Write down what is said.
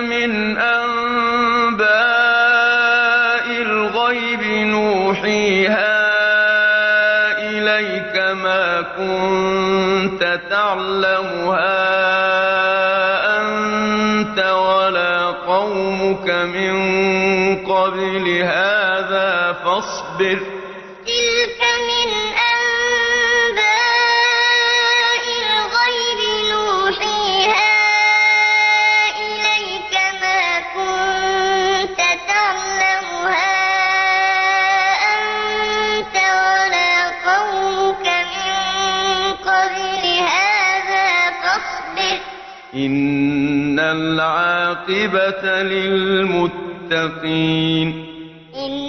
من أنباء الغيب نوحيها إليك ما كنت تعلمها أنت ولا قومك من قبل هذا فاصبر إن العاقبة للمتقين إن